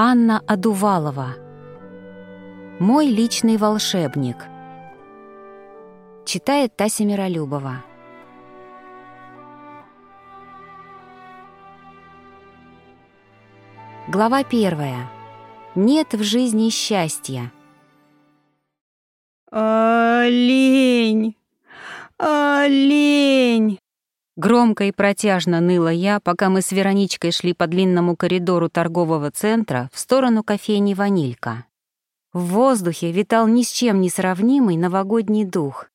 Анна Адувалова. Мой личный волшебник. Читает Тася Миролюбова. Глава первая. Нет в жизни счастья. «Олень! Олень!» Громко и протяжно ныла я, пока мы с Вероничкой шли по длинному коридору торгового центра в сторону кофейни «Ванилька». В воздухе витал ни с чем не сравнимый новогодний дух.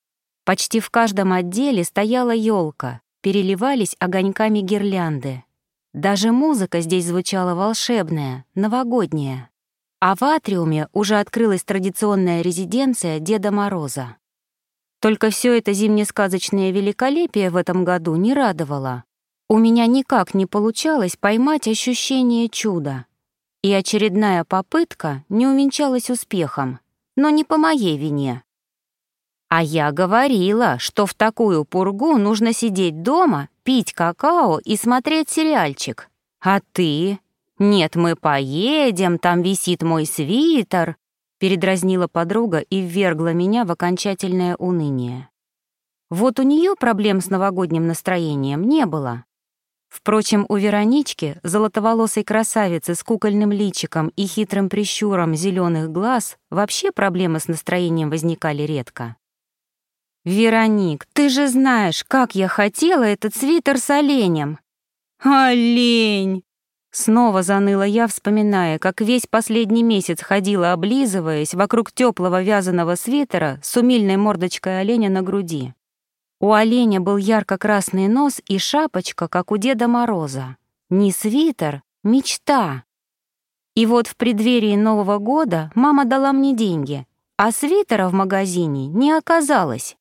Почти в каждом отделе стояла елка, переливались огоньками гирлянды. Даже музыка здесь звучала волшебная, новогодняя. А в атриуме уже открылась традиционная резиденция Деда Мороза. Только все это зимнесказочное великолепие в этом году не радовало. У меня никак не получалось поймать ощущение чуда. И очередная попытка не увенчалась успехом, но не по моей вине. А я говорила, что в такую пургу нужно сидеть дома, пить какао и смотреть сериальчик. А ты? Нет, мы поедем, там висит мой свитер, передразнила подруга и ввергла меня в окончательное уныние. Вот у нее проблем с новогодним настроением не было. Впрочем, у Веронички, золотоволосой красавицы с кукольным личиком и хитрым прищуром зеленых глаз, вообще проблемы с настроением возникали редко. «Вероник, ты же знаешь, как я хотела этот свитер с оленем!» «Олень!» Снова заныла я, вспоминая, как весь последний месяц ходила, облизываясь вокруг теплого вязаного свитера с умильной мордочкой оленя на груди. У оленя был ярко-красный нос и шапочка, как у Деда Мороза. Не свитер, мечта. И вот в преддверии Нового года мама дала мне деньги, а свитера в магазине не оказалось.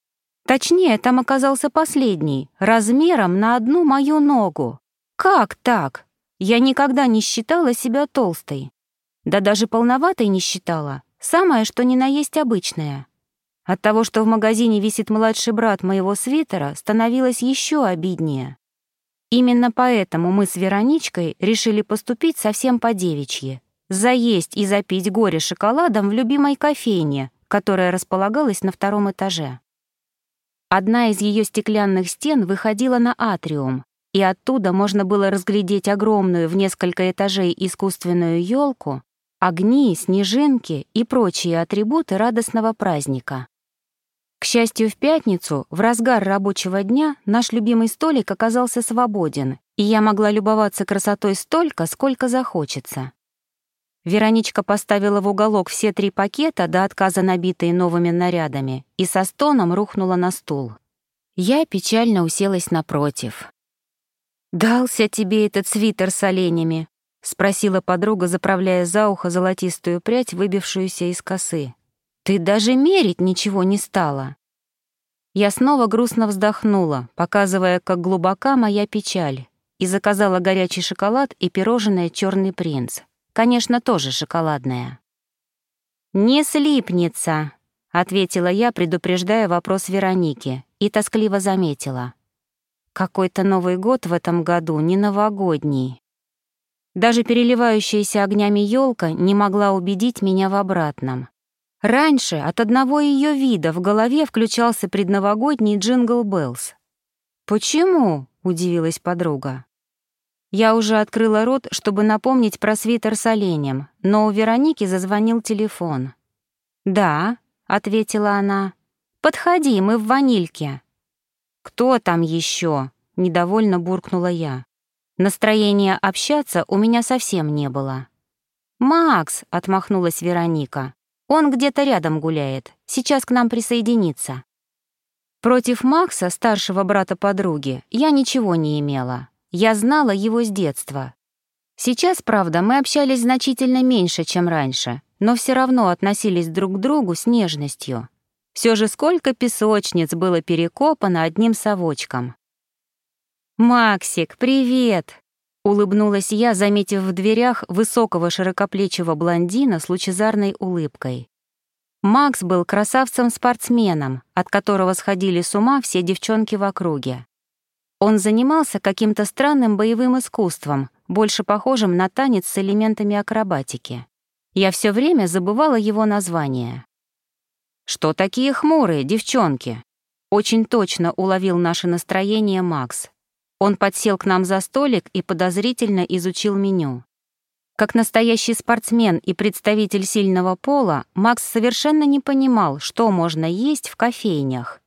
Точнее, там оказался последний, размером на одну мою ногу. Как так? Я никогда не считала себя толстой. Да даже полноватой не считала. Самое, что ни на есть обычное. От того, что в магазине висит младший брат моего свитера, становилось еще обиднее. Именно поэтому мы с Вероничкой решили поступить совсем по-девичьи. Заесть и запить горе шоколадом в любимой кофейне, которая располагалась на втором этаже. Одна из ее стеклянных стен выходила на атриум, и оттуда можно было разглядеть огромную в несколько этажей искусственную елку, огни, снежинки и прочие атрибуты радостного праздника. К счастью, в пятницу, в разгар рабочего дня, наш любимый столик оказался свободен, и я могла любоваться красотой столько, сколько захочется. Вероничка поставила в уголок все три пакета, до отказа набитые новыми нарядами, и со стоном рухнула на стул. Я печально уселась напротив. «Дался тебе этот свитер с оленями?» — спросила подруга, заправляя за ухо золотистую прядь, выбившуюся из косы. «Ты даже мерить ничего не стала». Я снова грустно вздохнула, показывая, как глубока моя печаль, и заказала горячий шоколад и пирожное «Черный принц». Конечно, тоже шоколадное. «Не слипнется», — ответила я, предупреждая вопрос Вероники, и тоскливо заметила. Какой-то Новый год в этом году не новогодний. Даже переливающаяся огнями елка не могла убедить меня в обратном. Раньше от одного ее вида в голове включался предновогодний Jingle Bells. «Почему?» — удивилась подруга. Я уже открыла рот, чтобы напомнить про свитер с оленем, но у Вероники зазвонил телефон. «Да», — ответила она. «Подходи, мы в ванильке». «Кто там еще? недовольно буркнула я. Настроения общаться у меня совсем не было. «Макс!» — отмахнулась Вероника. «Он где-то рядом гуляет. Сейчас к нам присоединится». Против Макса, старшего брата подруги, я ничего не имела. Я знала его с детства. Сейчас, правда, мы общались значительно меньше, чем раньше, но все равно относились друг к другу с нежностью. Все же сколько песочниц было перекопано одним совочком. «Максик, привет!» — улыбнулась я, заметив в дверях высокого широкоплечего блондина с лучезарной улыбкой. Макс был красавцем-спортсменом, от которого сходили с ума все девчонки в округе. Он занимался каким-то странным боевым искусством, больше похожим на танец с элементами акробатики. Я все время забывала его название. «Что такие хмурые, девчонки?» Очень точно уловил наше настроение Макс. Он подсел к нам за столик и подозрительно изучил меню. Как настоящий спортсмен и представитель сильного пола, Макс совершенно не понимал, что можно есть в кофейнях.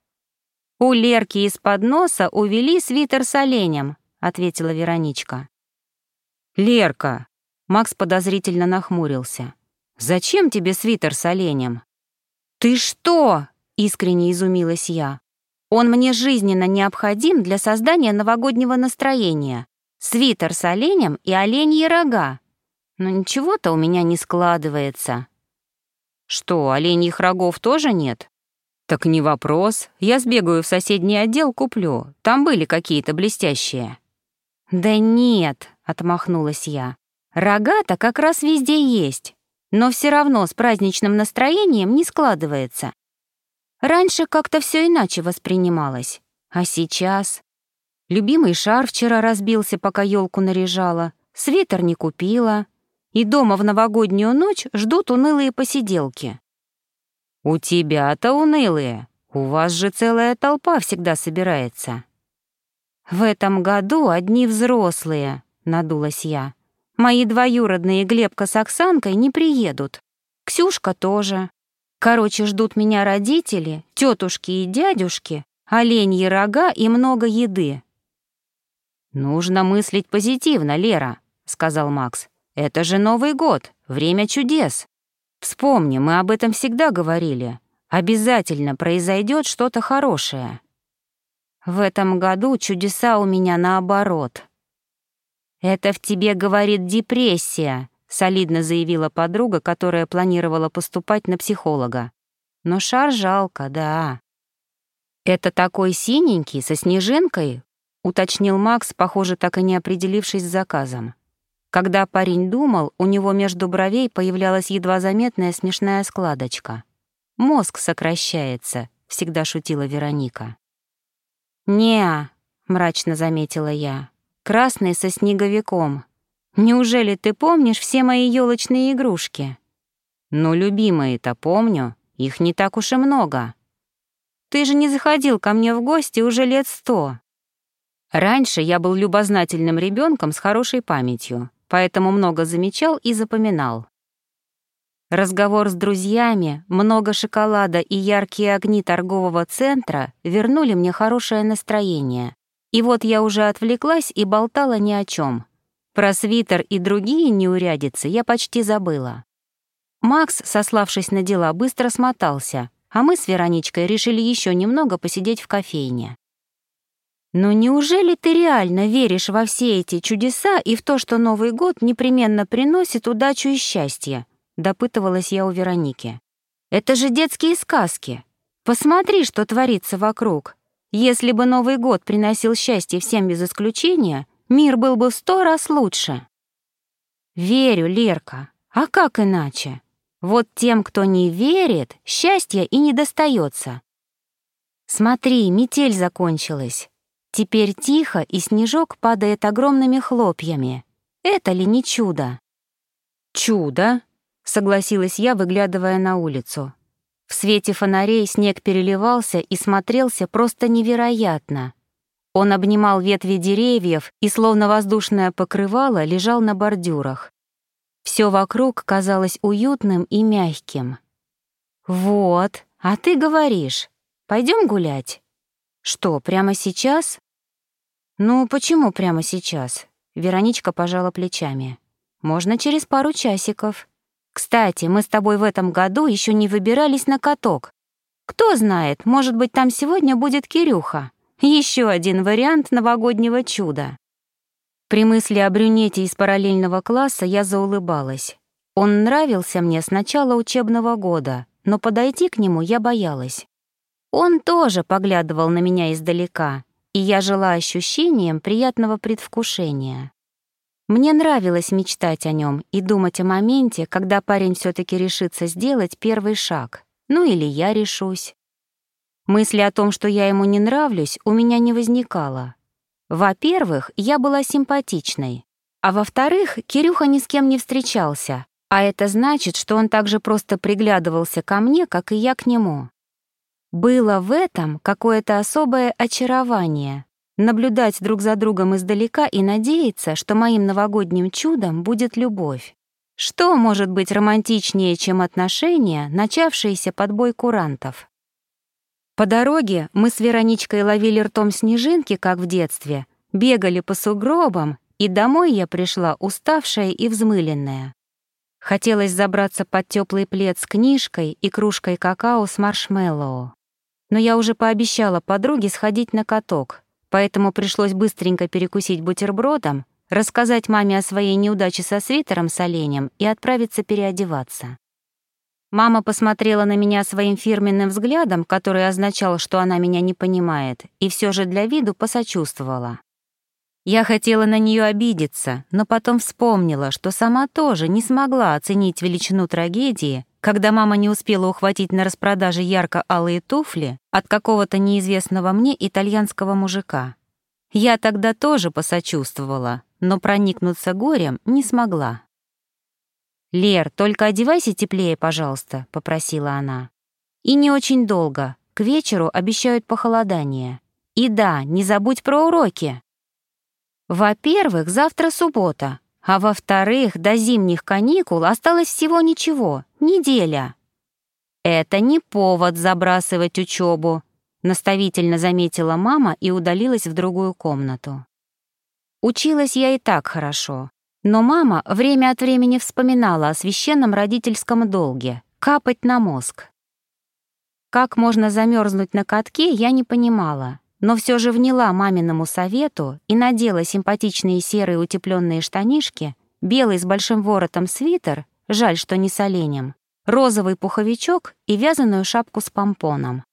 «У Лерки из-под носа увели свитер с оленем», — ответила Вероничка. «Лерка!» — Макс подозрительно нахмурился. «Зачем тебе свитер с оленем?» «Ты что?» — искренне изумилась я. «Он мне жизненно необходим для создания новогоднего настроения. Свитер с оленем и оленьи рога. Но ничего-то у меня не складывается». «Что, оленьих рогов тоже нет?» «Так не вопрос. Я сбегаю в соседний отдел, куплю. Там были какие-то блестящие». «Да нет», — отмахнулась я. «Рога-то как раз везде есть, но все равно с праздничным настроением не складывается. Раньше как-то все иначе воспринималось, а сейчас...» Любимый шар вчера разбился, пока елку наряжала, свитер не купила, и дома в новогоднюю ночь ждут унылые посиделки. «У тебя-то унылые. У вас же целая толпа всегда собирается». «В этом году одни взрослые», — надулась я. «Мои двоюродные Глебка с Оксанкой не приедут. Ксюшка тоже. Короче, ждут меня родители, тетушки и дядюшки, оленьи рога и много еды». «Нужно мыслить позитивно, Лера», — сказал Макс. «Это же Новый год, время чудес». Вспомни, мы об этом всегда говорили. Обязательно произойдет что-то хорошее. В этом году чудеса у меня наоборот. Это в тебе говорит депрессия, солидно заявила подруга, которая планировала поступать на психолога. Но шар жалко, да. Это такой синенький, со снежинкой, уточнил Макс, похоже, так и не определившись с заказом. Когда парень думал, у него между бровей появлялась едва заметная смешная складочка. «Мозг сокращается», — всегда шутила Вероника. «Не-а», мрачно заметила я, — «красный со снеговиком. Неужели ты помнишь все мои елочные игрушки?» «Ну, любимые-то помню, их не так уж и много». «Ты же не заходил ко мне в гости уже лет сто». Раньше я был любознательным ребенком с хорошей памятью поэтому много замечал и запоминал. Разговор с друзьями, много шоколада и яркие огни торгового центра вернули мне хорошее настроение. И вот я уже отвлеклась и болтала ни о чем. Про свитер и другие неурядицы я почти забыла. Макс, сославшись на дела, быстро смотался, а мы с Вероничкой решили еще немного посидеть в кофейне. Но неужели ты реально веришь во все эти чудеса и в то, что Новый год непременно приносит удачу и счастье? Допытывалась я у Вероники. Это же детские сказки. Посмотри, что творится вокруг. Если бы Новый год приносил счастье всем без исключения, мир был бы в сто раз лучше. Верю, Лерка. А как иначе? Вот тем, кто не верит, счастья и не достается. Смотри, метель закончилась. Теперь тихо, и снежок падает огромными хлопьями. Это ли не чудо? «Чудо!» — согласилась я, выглядывая на улицу. В свете фонарей снег переливался и смотрелся просто невероятно. Он обнимал ветви деревьев и, словно воздушное покрывало, лежал на бордюрах. Все вокруг казалось уютным и мягким. «Вот, а ты говоришь, пойдем гулять?» «Что, прямо сейчас?» «Ну, почему прямо сейчас?» Вероничка пожала плечами. «Можно через пару часиков. Кстати, мы с тобой в этом году еще не выбирались на каток. Кто знает, может быть, там сегодня будет Кирюха. Еще один вариант новогоднего чуда». При мысли о брюнете из параллельного класса я заулыбалась. Он нравился мне с начала учебного года, но подойти к нему я боялась. Он тоже поглядывал на меня издалека, и я жила ощущением приятного предвкушения. Мне нравилось мечтать о нем и думать о моменте, когда парень все таки решится сделать первый шаг. Ну или я решусь. Мысли о том, что я ему не нравлюсь, у меня не возникало. Во-первых, я была симпатичной, А во-вторых, Кирюха ни с кем не встречался, а это значит, что он также просто приглядывался ко мне, как и я к нему. Было в этом какое-то особое очарование — наблюдать друг за другом издалека и надеяться, что моим новогодним чудом будет любовь. Что может быть романтичнее, чем отношения, начавшиеся под бой курантов? По дороге мы с Вероничкой ловили ртом снежинки, как в детстве, бегали по сугробам, и домой я пришла уставшая и взмыленная. Хотелось забраться под теплый плед с книжкой и кружкой какао с маршмеллоу. Но я уже пообещала подруге сходить на каток, поэтому пришлось быстренько перекусить бутербродом, рассказать маме о своей неудаче со свитером с оленем и отправиться переодеваться. Мама посмотрела на меня своим фирменным взглядом, который означал, что она меня не понимает, и все же для виду посочувствовала. Я хотела на нее обидеться, но потом вспомнила, что сама тоже не смогла оценить величину трагедии, когда мама не успела ухватить на распродаже ярко-алые туфли от какого-то неизвестного мне итальянского мужика. Я тогда тоже посочувствовала, но проникнуться горем не смогла. «Лер, только одевайся теплее, пожалуйста», — попросила она. «И не очень долго. К вечеру обещают похолодание. И да, не забудь про уроки». Во-первых, завтра суббота, а во-вторых, до зимних каникул осталось всего ничего, неделя. Это не повод забрасывать учебу, наставительно заметила мама и удалилась в другую комнату. Училась я и так хорошо, но мама время от времени вспоминала о священном родительском долге — капать на мозг. Как можно замерзнуть на катке, я не понимала, но все же вняла маминому совету и надела симпатичные серые утепленные штанишки, белый с большим воротом свитер, жаль, что не с оленем, розовый пуховичок и вязаную шапку с помпоном.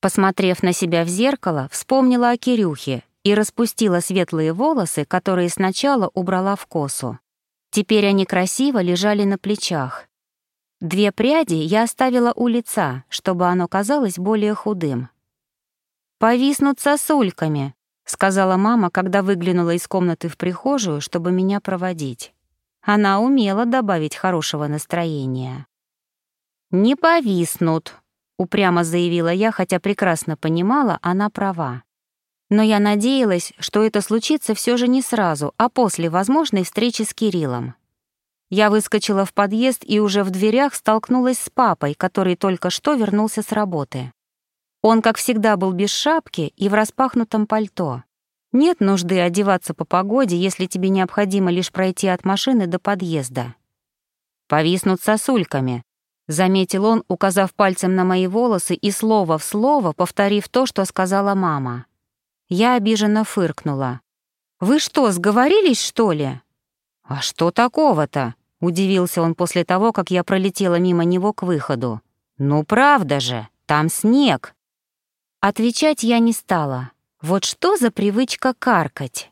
Посмотрев на себя в зеркало, вспомнила о Кирюхе и распустила светлые волосы, которые сначала убрала в косу. Теперь они красиво лежали на плечах. Две пряди я оставила у лица, чтобы оно казалось более худым. «Повиснут сосульками», — сказала мама, когда выглянула из комнаты в прихожую, чтобы меня проводить. Она умела добавить хорошего настроения. «Не повиснут», — упрямо заявила я, хотя прекрасно понимала, она права. Но я надеялась, что это случится все же не сразу, а после возможной встречи с Кириллом. Я выскочила в подъезд и уже в дверях столкнулась с папой, который только что вернулся с работы. Он, как всегда, был без шапки и в распахнутом пальто. Нет нужды одеваться по погоде, если тебе необходимо лишь пройти от машины до подъезда. «Повиснут сосульками», — заметил он, указав пальцем на мои волосы и слово в слово повторив то, что сказала мама. Я обиженно фыркнула. «Вы что, сговорились, что ли?» «А что такого-то?» — удивился он после того, как я пролетела мимо него к выходу. «Ну правда же, там снег!» Отвечать я не стала. Вот что за привычка каркать?